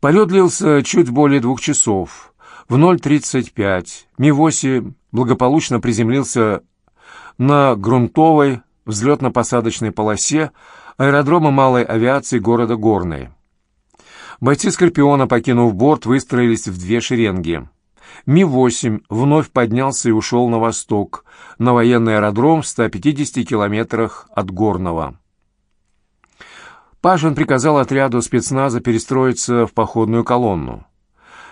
Полет длился чуть более двух часов. В 0.35 Ми-8 благополучно приземлился на грунтовой взлетно-посадочной полосе аэродрома малой авиации города Горной. Бойцы «Скорпиона», покинув борт, выстроились в две шеренги. Ми-8 вновь поднялся и ушел на восток, на военный аэродром в 150 километрах от Горного. Пашин приказал отряду спецназа перестроиться в походную колонну.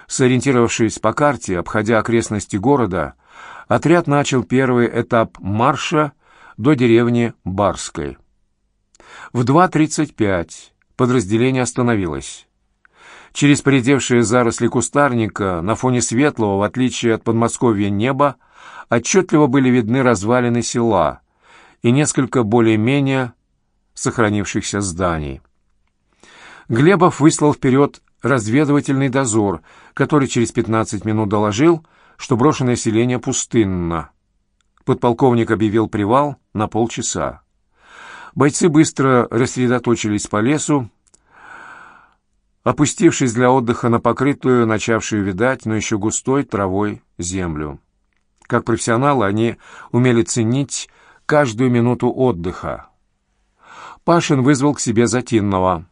Сориентировавшись по карте, обходя окрестности города, отряд начал первый этап марша до деревни Барской. В 2.35 подразделение остановилось. Через поредевшие заросли кустарника на фоне светлого, в отличие от Подмосковья неба, отчетливо были видны развалины села и несколько более-менее сохранившихся зданий. Глебов выслал вперед разведывательный дозор, который через 15 минут доложил, что брошенное селение пустынно. Подполковник объявил привал на полчаса. Бойцы быстро рассредоточились по лесу, опустившись для отдыха на покрытую, начавшую видать, но еще густой травой землю. Как профессионалы они умели ценить каждую минуту отдыха. Пашин вызвал к себе Затинного.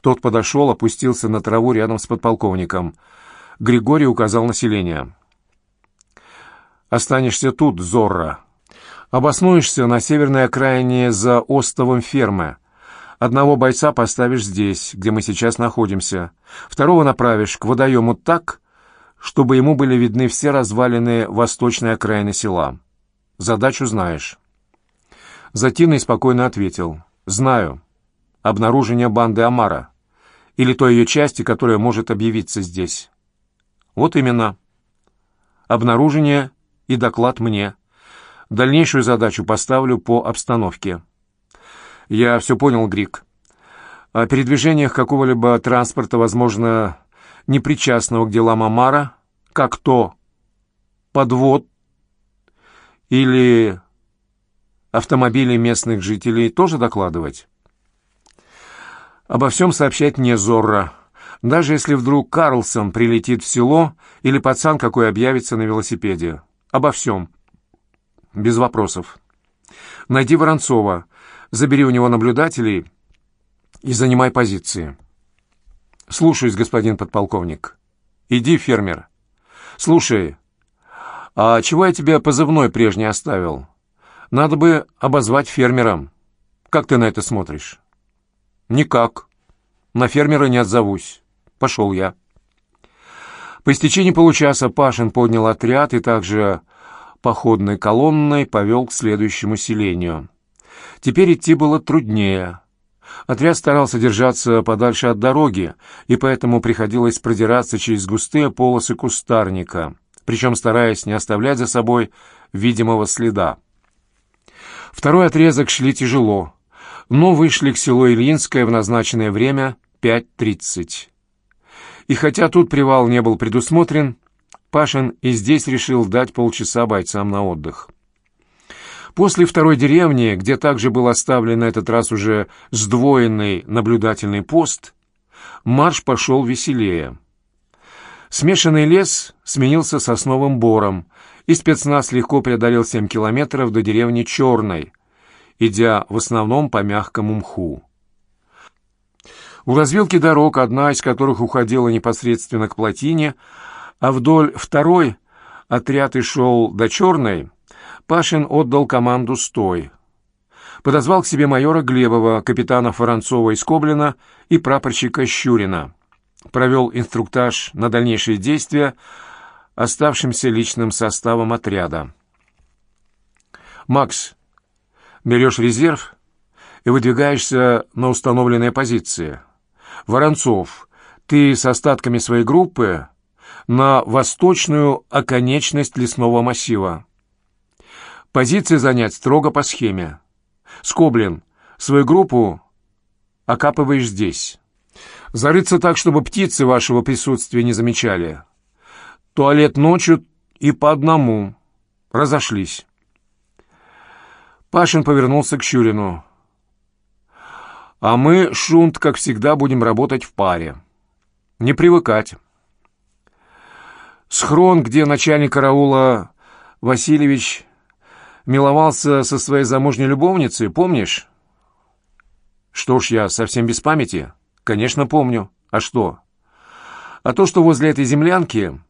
Тот подошел, опустился на траву рядом с подполковником. Григорий указал население. «Останешься тут, Зорро. Обоснуешься на северной окраине за остовом фермы. Одного бойца поставишь здесь, где мы сейчас находимся. Второго направишь к водоему так, чтобы ему были видны все развалины восточной окраины села. Задачу знаешь». Затинный спокойно ответил. «Знаю. Обнаружение банды Амара. Или той ее части, которая может объявиться здесь». «Вот именно. Обнаружение и доклад мне. Дальнейшую задачу поставлю по обстановке». «Я все понял, Грик. О передвижениях какого-либо транспорта, возможно, непричастного к делам Амара, как то подвод или автомобили местных жителей тоже докладывать? Обо всем сообщать не Зорро. Даже если вдруг Карлсон прилетит в село или пацан какой объявится на велосипеде. Обо всем. Без вопросов. Найди Воронцова, забери у него наблюдателей и занимай позиции. Слушаюсь, господин подполковник. Иди, фермер. Слушай, а чего я тебе позывной прежний оставил? Надо бы обозвать фермером. Как ты на это смотришь? Никак. На фермера не отзовусь. Пошел я. По истечении получаса Пашин поднял отряд и также походной колонной повел к следующему селению. Теперь идти было труднее. Отряд старался держаться подальше от дороги, и поэтому приходилось продираться через густые полосы кустарника, причем стараясь не оставлять за собой видимого следа. Второй отрезок шли тяжело, но вышли к селу Ильинское в назначенное время 5.30. И хотя тут привал не был предусмотрен, Пашин и здесь решил дать полчаса бойцам на отдых. После второй деревни, где также был оставлен на этот раз уже сдвоенный наблюдательный пост, марш пошел веселее. Смешанный лес сменился сосновым бором, и спецназ легко преодолел 7 километров до деревни Черной, идя в основном по мягкому мху. У развилки дорог, одна из которых уходила непосредственно к плотине, а вдоль второй отряд и шел до Черной, Пашин отдал команду «Стой». Подозвал к себе майора Глебова, капитана Воронцова из Коблина и прапорщика Щурина. Провел инструктаж на дальнейшие действия, оставшимся личным составом отряда. «Макс, берешь резерв и выдвигаешься на установленные позиции. Воронцов, ты с остатками своей группы на восточную оконечность лесного массива. Позиции занять строго по схеме. Скоблин, свою группу окапываешь здесь. Зарыться так, чтобы птицы вашего присутствия не замечали. Туалет ночью и по одному. Разошлись. Пашин повернулся к Щурину. «А мы, Шунт, как всегда, будем работать в паре. Не привыкать. Схрон, где начальник караула Васильевич миловался со своей замужней любовницей, помнишь? Что ж, я совсем без памяти. Конечно, помню. А что? А то, что возле этой землянки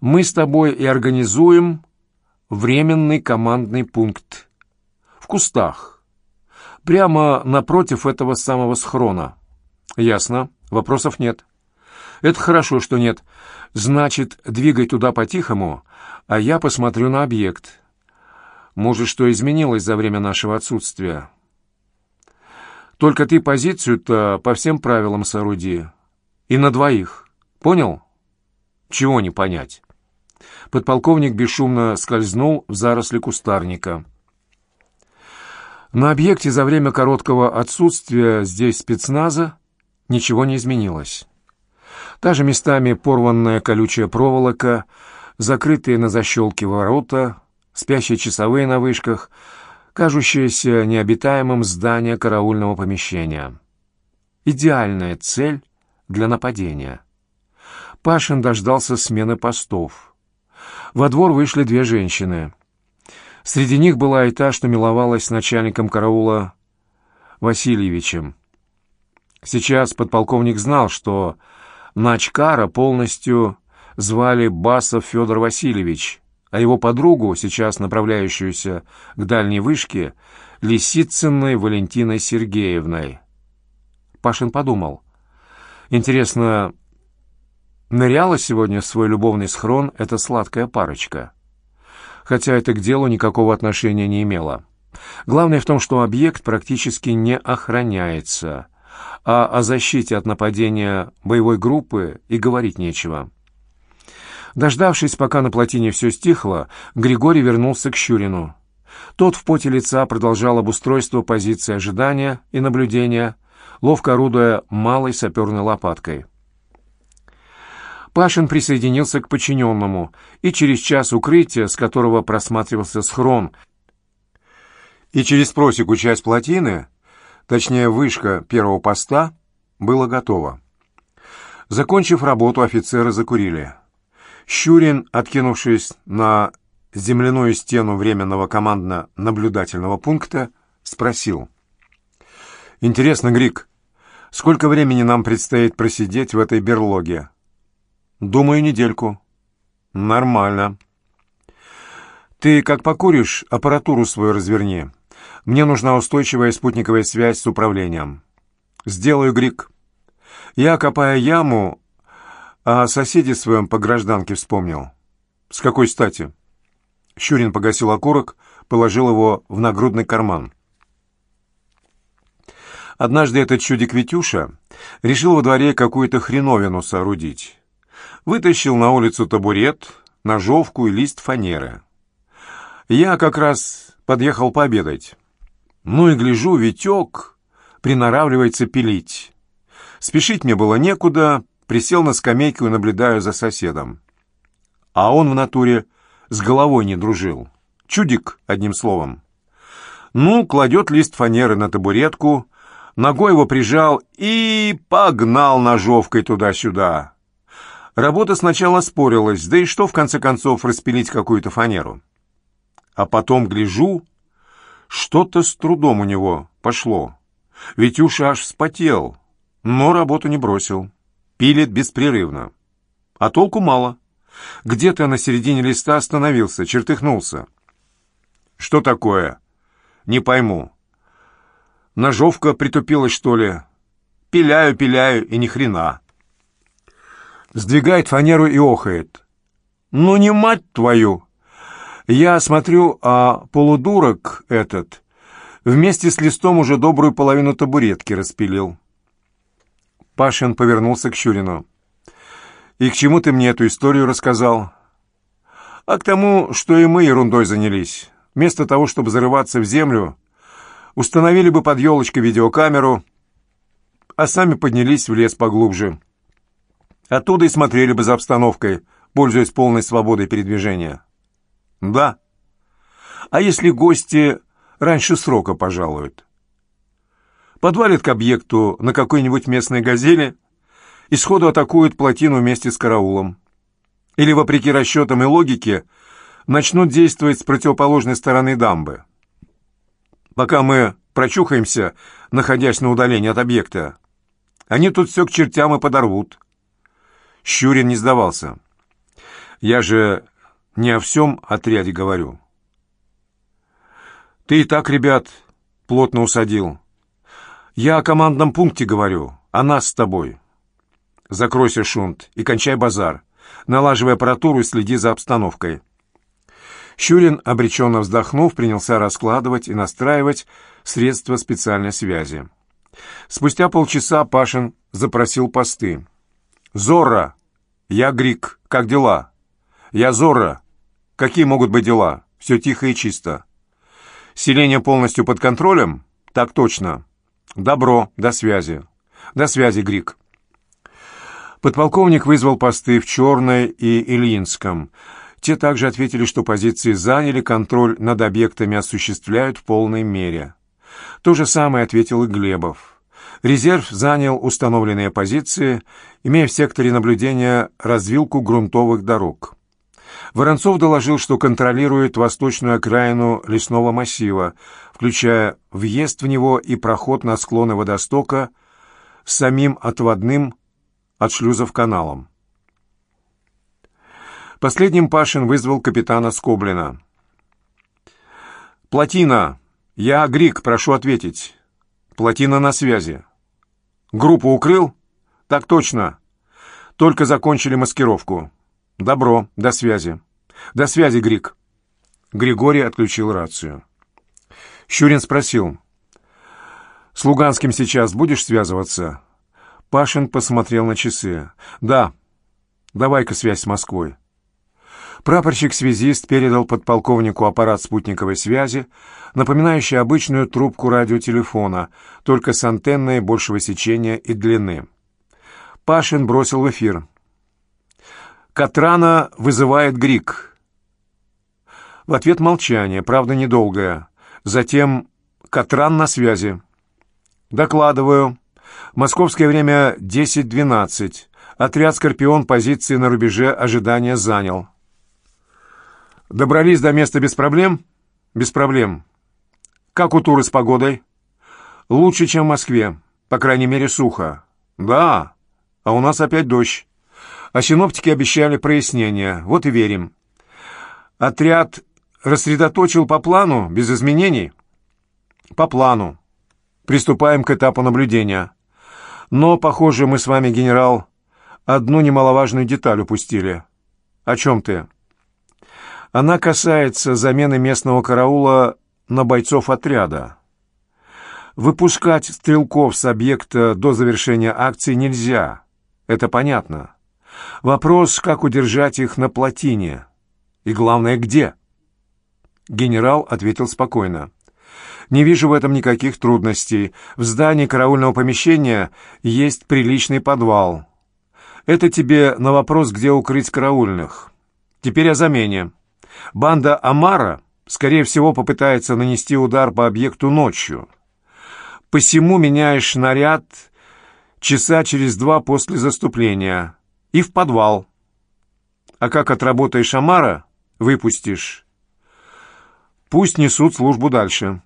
мы с тобой и организуем временный командный пункт. В кустах. Прямо напротив этого самого схрона. Ясно. Вопросов нет. Это хорошо, что нет. Значит, двигай туда по-тихому, а я посмотрю на объект. Может, что изменилось за время нашего отсутствия. Только ты позицию-то по всем правилам сооруди. И на двоих. Понял? Чего не понять? Подполковник бесшумно скользнул в заросли кустарника. На объекте за время короткого отсутствия здесь спецназа ничего не изменилось. Та же местами порванная колючая проволока, закрытые на защелки ворота, спящие часовые на вышках, кажущееся необитаемым здание караульного помещения. Идеальная цель для нападения. Пашин дождался смены постов. Во двор вышли две женщины. Среди них была и та, что миловалась начальником караула Васильевичем. Сейчас подполковник знал, что Начкара полностью звали Басов Федор Васильевич, а его подругу, сейчас направляющуюся к дальней вышке, Лисицыной Валентиной Сергеевной. Пашин подумал. Интересно, ныряла сегодня в свой любовный схрон эта сладкая парочка? Хотя это к делу никакого отношения не имело. Главное в том, что объект практически не охраняется — а о защите от нападения боевой группы и говорить нечего. Дождавшись, пока на плотине все стихло, Григорий вернулся к Щурину. Тот в поте лица продолжал обустройство позиции ожидания и наблюдения, ловко орудуя малой саперной лопаткой. Пашин присоединился к подчиненному, и через час укрытия, с которого просматривался схрон, и через просеку часть плотины — точнее вышка первого поста, было готово. Закончив работу, офицеры закурили. Щурин, откинувшись на земляную стену временного командно-наблюдательного пункта, спросил. «Интересно, Грик, сколько времени нам предстоит просидеть в этой берлоге?» «Думаю, недельку». «Нормально». «Ты, как покуришь, аппаратуру свою разверни». Мне нужна устойчивая спутниковая связь с управлением. Сделаю, Грик. Я, копая яму, о соседе своем по гражданке вспомнил. С какой стати? Щурин погасил окурок, положил его в нагрудный карман. Однажды этот чудик Витюша решил во дворе какую-то хреновину соорудить. Вытащил на улицу табурет, ножовку и лист фанеры. Я как раз подъехал пообедать. Ну и гляжу, Витек приноравливается пилить. Спешить мне было некуда, присел на скамейку и наблюдаю за соседом. А он в натуре с головой не дружил. Чудик, одним словом. Ну, кладет лист фанеры на табуретку, ногой его прижал и погнал ножовкой туда-сюда. Работа сначала спорилась, да и что, в конце концов, распилить какую-то фанеру. А потом гляжу, что-то с трудом у него пошло. Витюша аж вспотел, но работу не бросил. Пилит беспрерывно. А толку мало. Где-то на середине листа остановился, чертыхнулся. «Что такое?» «Не пойму». «Ножовка притупилась, что ли?» «Пиляю, пиляю, и ни хрена». Сдвигает фанеру и охает. «Ну не мать твою!» Я смотрю, а полудурок этот вместе с листом уже добрую половину табуретки распилил. Пашин повернулся к Щурину. «И к чему ты мне эту историю рассказал?» «А к тому, что и мы ерундой занялись. Вместо того, чтобы зарываться в землю, установили бы под елочкой видеокамеру, а сами поднялись в лес поглубже. Оттуда и смотрели бы за обстановкой, пользуясь полной свободой передвижения». Да. А если гости раньше срока пожалуют? Подвалит к объекту на какой-нибудь местной газели и сходу атакуют плотину вместе с караулом. Или, вопреки расчетам и логике, начнут действовать с противоположной стороны дамбы. Пока мы прочухаемся, находясь на удалении от объекта, они тут все к чертям и подорвут. Щурин не сдавался. Я же не о всем отряде говорю. Ты и так, ребят, плотно усадил. Я о командном пункте говорю, о нас с тобой. Закройся, Шунт, и кончай базар. Налаживай аппаратуру и следи за обстановкой. Щурин, обреченно вздохнув, принялся раскладывать и настраивать средства специальной связи. Спустя полчаса Пашин запросил посты. «Зорро! Я Грик. Как дела?» «Я Зорро. Какие могут быть дела? Все тихо и чисто». «Селение полностью под контролем?» «Так точно». «Добро. До связи». «До связи, Грик». Подполковник вызвал посты в Черной и Ильинском. Те также ответили, что позиции заняли, контроль над объектами осуществляют в полной мере. То же самое ответил и Глебов. Резерв занял установленные позиции, имея в секторе наблюдения развилку грунтовых дорог. Воронцов доложил, что контролирует восточную окраину лесного массива, включая въезд в него и проход на склоны водостока с самим отводным от шлюзов каналом. Последним Пашин вызвал капитана Скоблина. «Плотина! Я Грик, прошу ответить. Плотина на связи. Группу укрыл? Так точно. Только закончили маскировку. Добро, до связи. До связи, Грик». Григорий отключил рацию. Щурин спросил. «С Луганским сейчас будешь связываться?» Пашин посмотрел на часы. «Да. Давай-ка связь с Москвой». Прапорщик-связист передал подполковнику аппарат спутниковой связи, напоминающий обычную трубку радиотелефона, только с антенной большего сечения и длины. Пашин бросил в эфир. «Катрана вызывает Грик». В ответ молчание, правда, недолгое. Затем «Катран на связи». «Докладываю. Московское время 10.12. Отряд «Скорпион» позиции на рубеже ожидания занял». Добрались до места без проблем? Без проблем. Как у Туры с погодой? Лучше, чем в Москве. По крайней мере, сухо. Да, а у нас опять дождь. А синоптики обещали прояснение. Вот и верим. Отряд рассредоточил по плану, без изменений? По плану. Приступаем к этапу наблюдения. Но, похоже, мы с вами, генерал, одну немаловажную деталь упустили. О чем ты?» Она касается замены местного караула на бойцов отряда. Выпускать стрелков с объекта до завершения акции нельзя. Это понятно. Вопрос, как удержать их на плотине. И главное, где? Генерал ответил спокойно. Не вижу в этом никаких трудностей. В здании караульного помещения есть приличный подвал. Это тебе на вопрос, где укрыть караульных. Теперь о замене. Банда Амара, скорее всего, попытается нанести удар по объекту ночью. Посему меняешь наряд часа через два после заступления и в подвал. А как отработаешь Амара, выпустишь. Пусть несут службу дальше.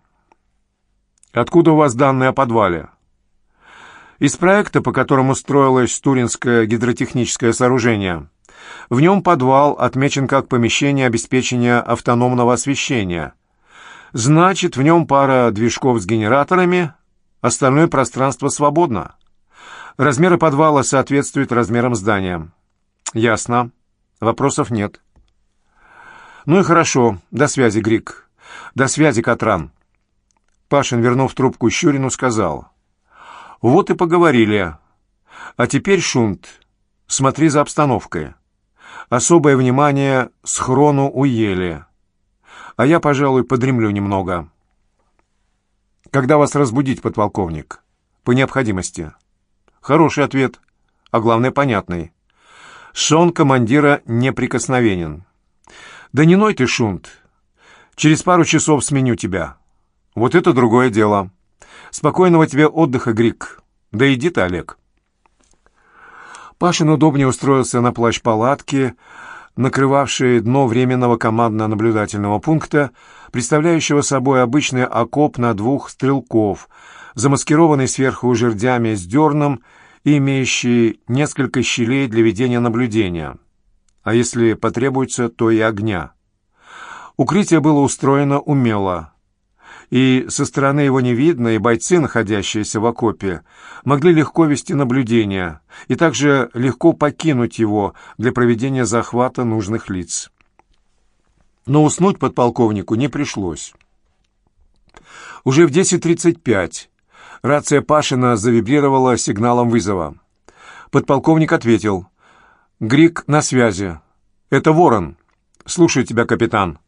Откуда у вас данные о подвале? Из проекта, по которому строилось Туринское гидротехническое сооружение – в нем подвал отмечен как помещение обеспечения автономного освещения. Значит, в нем пара движков с генераторами, остальное пространство свободно. Размеры подвала соответствуют размерам здания. Ясно. Вопросов нет. Ну и хорошо. До связи, Грик. До связи, Катран. Пашин, вернув трубку Щурину, сказал. Вот и поговорили. А теперь, Шунт, смотри за обстановкой. Особое внимание схрону у ели. А я, пожалуй, подремлю немного. Когда вас разбудить, подполковник? По необходимости. Хороший ответ, а главное, понятный. Сон командира неприкосновенен. Да не ной ты, Шунт. Через пару часов сменю тебя. Вот это другое дело. Спокойного тебе отдыха, Грик. Да иди ты, Олег. Пашин удобнее устроился на плащ-палатке, накрывавшей дно временного командно-наблюдательного пункта, представляющего собой обычный окоп на двух стрелков, замаскированный сверху жердями с дерном и имеющий несколько щелей для ведения наблюдения, а если потребуется, то и огня. Укрытие было устроено умело, и со стороны его не видно, и бойцы, находящиеся в окопе, могли легко вести наблюдение и также легко покинуть его для проведения захвата нужных лиц. Но уснуть подполковнику не пришлось. Уже в 10.35 рация Пашина завибрировала сигналом вызова. Подполковник ответил. «Грик на связи. Это Ворон. Слушаю тебя, капитан».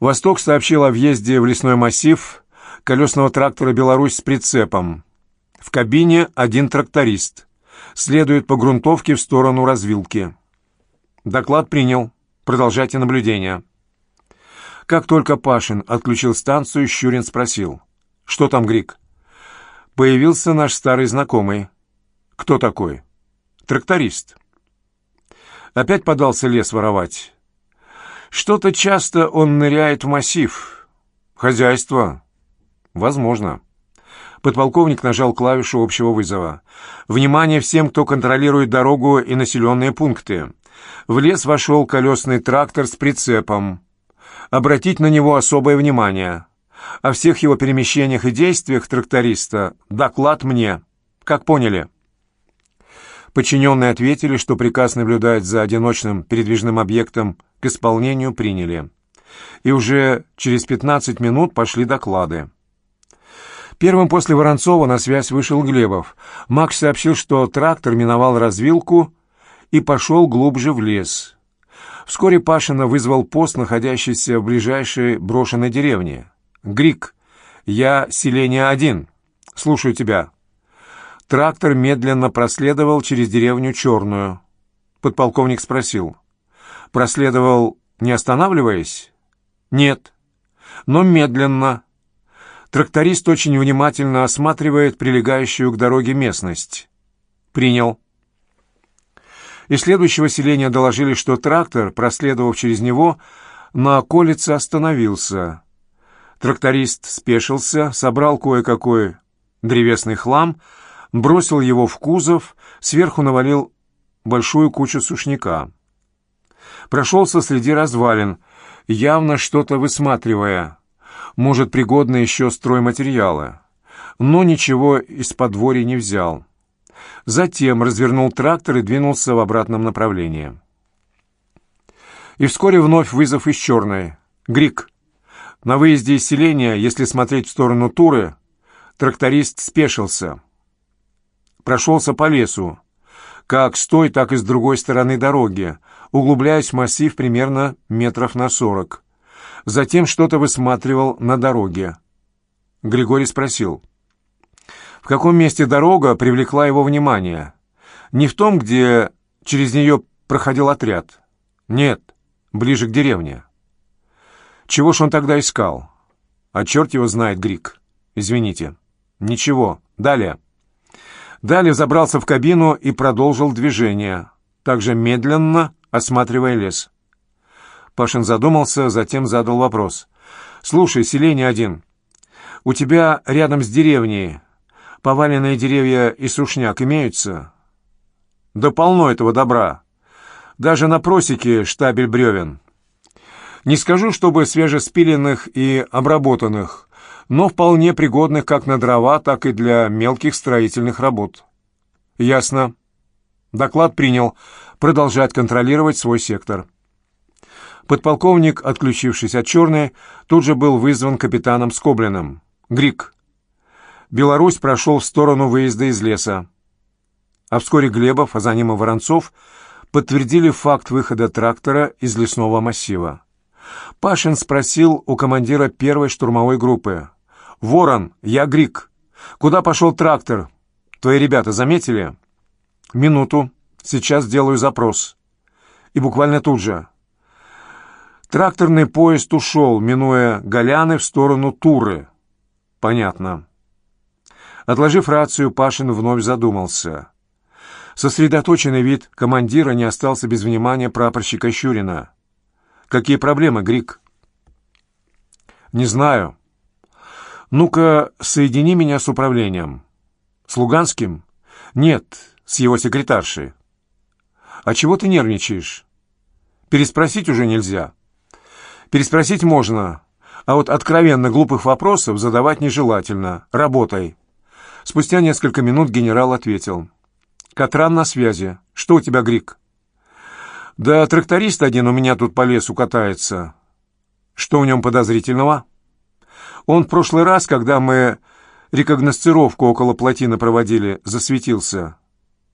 Восток сообщил о въезде в лесной массив колесного трактора «Беларусь» с прицепом. В кабине один тракторист. Следует по грунтовке в сторону развилки. Доклад принял. Продолжайте наблюдение. Как только Пашин отключил станцию, Щурин спросил. «Что там, Грик?» Появился наш старый знакомый. «Кто такой?» «Тракторист». Опять подался лес воровать. Что-то часто он ныряет в массив. Хозяйство. Возможно. Подполковник нажал клавишу общего вызова. «Внимание всем, кто контролирует дорогу и населенные пункты. В лес вошел колесный трактор с прицепом. Обратить на него особое внимание. О всех его перемещениях и действиях тракториста доклад мне. Как поняли?» Подчиненные ответили, что приказ наблюдать за одиночным передвижным объектом к исполнению приняли. И уже через 15 минут пошли доклады. Первым после Воронцова на связь вышел Глебов. Макс сообщил, что трактор миновал развилку и пошел глубже в лес. Вскоре Пашина вызвал пост, находящийся в ближайшей брошенной деревне. «Грик, я селение один. Слушаю тебя». Трактор медленно проследовал через деревню Черную. Подполковник спросил. «Проследовал, не останавливаясь?» «Нет, но медленно». Тракторист очень внимательно осматривает прилегающую к дороге местность. «Принял». Из следующего селения доложили, что трактор, проследовав через него, на околице остановился. Тракторист спешился, собрал кое-какой древесный хлам, бросил его в кузов, сверху навалил большую кучу сушняка. Прошелся среди развалин, явно что-то высматривая, может, пригодно еще стройматериалы, но ничего из подворья не взял. Затем развернул трактор и двинулся в обратном направлении. И вскоре вновь вызов из черной. «Грик, на выезде из селения, если смотреть в сторону Туры, тракторист спешился» прошелся по лесу, как с той, так и с другой стороны дороги, углубляясь в массив примерно метров на сорок. Затем что-то высматривал на дороге. Григорий спросил, в каком месте дорога привлекла его внимание? Не в том, где через нее проходил отряд. Нет, ближе к деревне. Чего ж он тогда искал? А черт его знает, Грик. Извините. Ничего. Далее. Далее забрался в кабину и продолжил движение, также медленно осматривая лес. Пашин задумался, затем задал вопрос. «Слушай, селение один, у тебя рядом с деревней поваленные деревья и сушняк имеются?» «Да полно этого добра. Даже на просеке штабель бревен. Не скажу, чтобы свежеспиленных и обработанных, но вполне пригодных как на дрова, так и для мелких строительных работ. Ясно. Доклад принял. Продолжать контролировать свой сектор. Подполковник, отключившись от «Черной», тут же был вызван капитаном Скоблиным. «Грик». Беларусь прошел в сторону выезда из леса. А вскоре Глебов, а за ним и Воронцов, подтвердили факт выхода трактора из лесного массива. Пашин спросил у командира первой штурмовой группы. «Ворон, я Грик. Куда пошел трактор? Твои ребята заметили?» «Минуту. Сейчас сделаю запрос». И буквально тут же. Тракторный поезд ушел, минуя Голяны в сторону Туры. «Понятно». Отложив рацию, Пашин вновь задумался. Сосредоточенный вид командира не остался без внимания прапорщика Щурина. «Какие проблемы, Грик?» «Не знаю. Ну-ка, соедини меня с управлением». «С Луганским?» «Нет, с его секретаршей». «А чего ты нервничаешь?» «Переспросить уже нельзя». «Переспросить можно, а вот откровенно глупых вопросов задавать нежелательно. Работай». Спустя несколько минут генерал ответил. «Катран на связи. Что у тебя, Грик?» «Да тракторист один у меня тут по лесу катается». «Что в нем подозрительного?» «Он в прошлый раз, когда мы рекогносцировку около плотины проводили, засветился.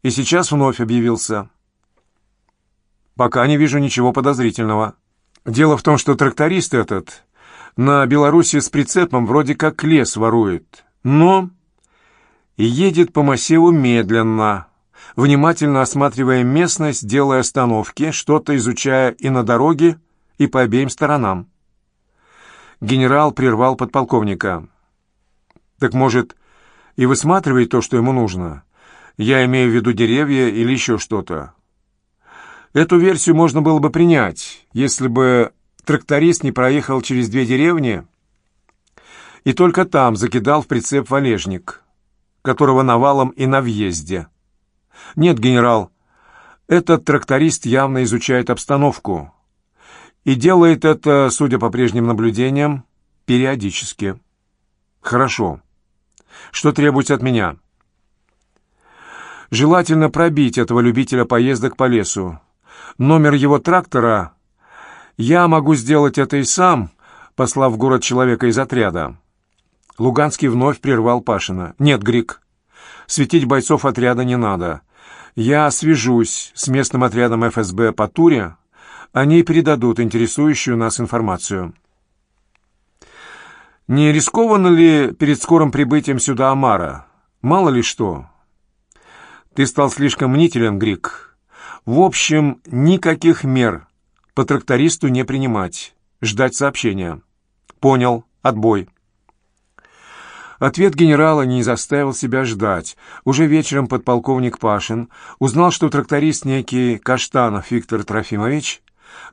И сейчас вновь объявился». «Пока не вижу ничего подозрительного. Дело в том, что тракторист этот на Беларуси с прицепом вроде как лес ворует, но едет по массиву медленно» внимательно осматривая местность, делая остановки, что-то изучая и на дороге, и по обеим сторонам. Генерал прервал подполковника. «Так, может, и высматривает то, что ему нужно? Я имею в виду деревья или еще что-то?» Эту версию можно было бы принять, если бы тракторист не проехал через две деревни и только там закидал в прицеп валежник, которого навалом и на въезде. «Нет, генерал, этот тракторист явно изучает обстановку и делает это, судя по прежним наблюдениям, периодически». «Хорошо. Что требуется от меня?» «Желательно пробить этого любителя поездок по лесу. Номер его трактора я могу сделать это и сам, послав в город человека из отряда». Луганский вновь прервал Пашина. «Нет, Грик, светить бойцов отряда не надо. Я свяжусь с местным отрядом ФСБ по Туре, они передадут интересующую нас информацию. Не рискованно ли перед скорым прибытием сюда Амара? Мало ли что. Ты стал слишком мнителен, Грик. В общем, никаких мер по трактористу не принимать. Ждать сообщения. Понял. Отбой. Ответ генерала не заставил себя ждать. Уже вечером подполковник Пашин узнал, что тракторист некий Каштанов Виктор Трофимович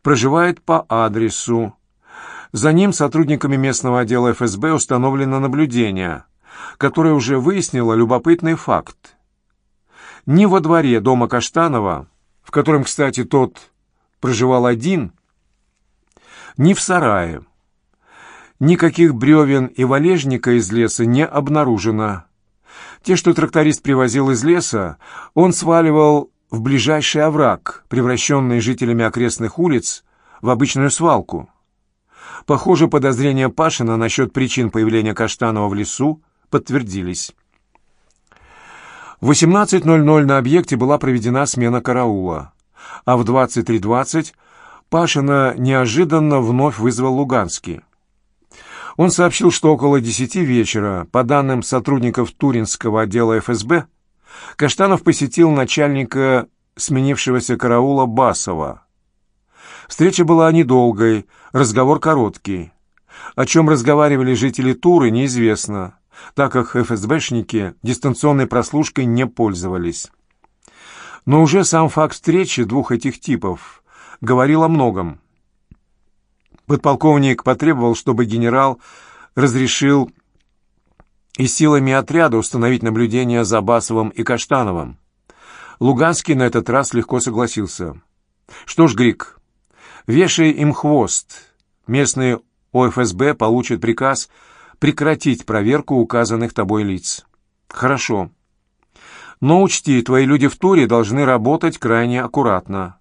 проживает по адресу. За ним сотрудниками местного отдела ФСБ установлено наблюдение, которое уже выяснило любопытный факт. Ни во дворе дома Каштанова, в котором, кстати, тот проживал один, ни в сарае, Никаких бревен и валежника из леса не обнаружено. Те, что тракторист привозил из леса, он сваливал в ближайший овраг, превращенный жителями окрестных улиц в обычную свалку. Похоже, подозрения Пашина насчет причин появления Каштанова в лесу подтвердились. В 18.00 на объекте была проведена смена караула, а в 23.20 Пашина неожиданно вновь вызвал Луганский. Он сообщил, что около десяти вечера, по данным сотрудников Туринского отдела ФСБ, Каштанов посетил начальника сменившегося караула Басова. Встреча была недолгой, разговор короткий. О чем разговаривали жители Туры, неизвестно, так как ФСБшники дистанционной прослушкой не пользовались. Но уже сам факт встречи двух этих типов говорил о многом. Подполковник потребовал, чтобы генерал разрешил и силами отряда установить наблюдение за Басовым и Каштановым. Луганский на этот раз легко согласился. «Что ж, Грик, вешай им хвост. Местные ОФСБ получат приказ прекратить проверку указанных тобой лиц». «Хорошо. Но учти, твои люди в туре должны работать крайне аккуратно».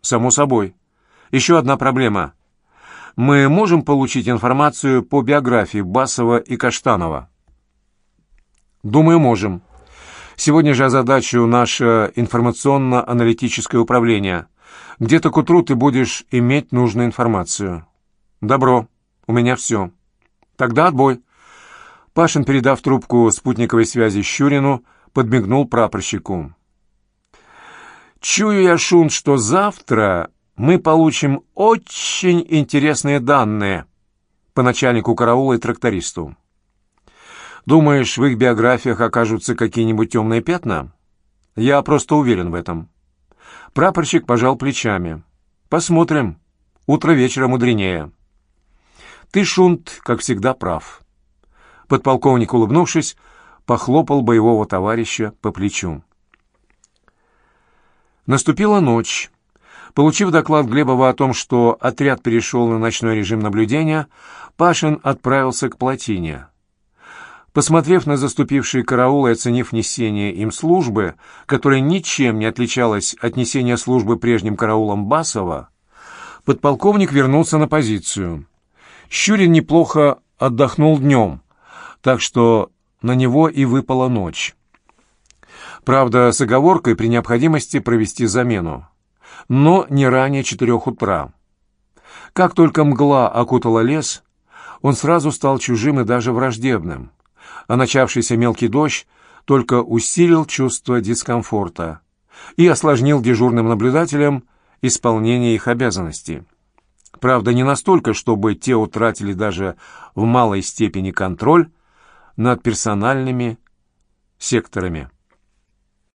«Само собой. Еще одна проблема мы можем получить информацию по биографии Басова и Каштанова? Думаю, можем. Сегодня же озадачу наше информационно-аналитическое управление. Где-то к утру ты будешь иметь нужную информацию. Добро. У меня все. Тогда отбой. Пашин, передав трубку спутниковой связи Щурину, подмигнул прапорщику. «Чую я, Шун, что завтра мы получим очень интересные данные по начальнику караула и трактористу. Думаешь, в их биографиях окажутся какие-нибудь темные пятна? Я просто уверен в этом. Прапорщик пожал плечами. Посмотрим. Утро вечера мудренее. Ты, Шунт, как всегда, прав. Подполковник, улыбнувшись, похлопал боевого товарища по плечу. Наступила ночь. Получив доклад Глебова о том, что отряд перешел на ночной режим наблюдения, Пашин отправился к плотине. Посмотрев на заступившие караулы и оценив несение им службы, которая ничем не отличалась от несения службы прежним караулом Басова, подполковник вернулся на позицию. Щурин неплохо отдохнул днем, так что на него и выпала ночь. Правда, с оговоркой при необходимости провести замену, но не ранее четырех утра. Как только мгла окутала лес, он сразу стал чужим и даже враждебным а начавшийся мелкий дождь только усилил чувство дискомфорта и осложнил дежурным наблюдателям исполнение их обязанностей. Правда, не настолько, чтобы те утратили даже в малой степени контроль над персональными секторами.